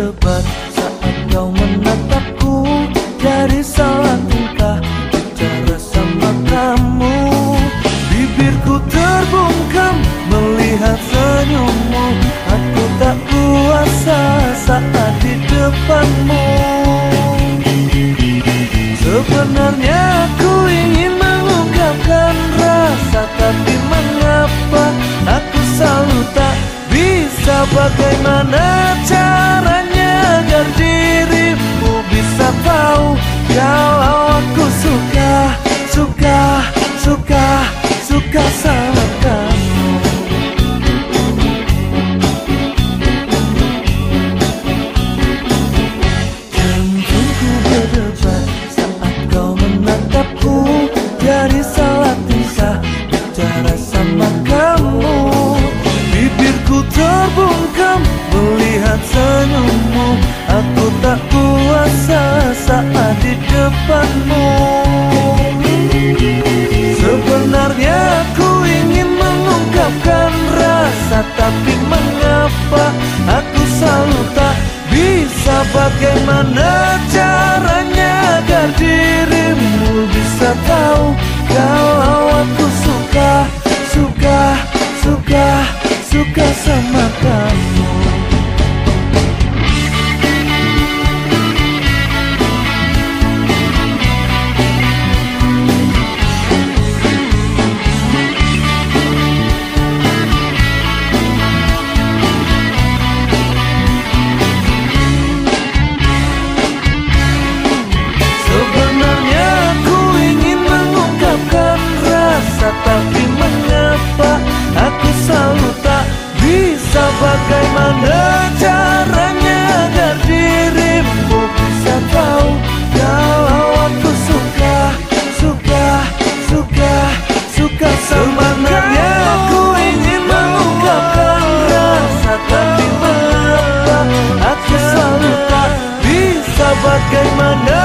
berdebar saat kau menatapku dari salah tingkah bicara sama kamu. Bibirku terbungkam melihat senyummu. Aku tak kuasa saat di depanmu. Sebenarnya aku ingin mengungkapkan rasa tapi mengapa? Aku selalu tak bisa. Bagaimana cara kuasa saat di depanmu. Sebenarnya aku ingin mengungkapkan rasa Tapi mengapa aku selalu tak bisa? Bagaimana Bagaimana caranya agar dirimu bisa tahu Kalau aku suka, suka, suka, suka Sebenarnya aku ingin mengungkapkan rasa Tapi mengapa aku selalu tak bisa? Bagaimana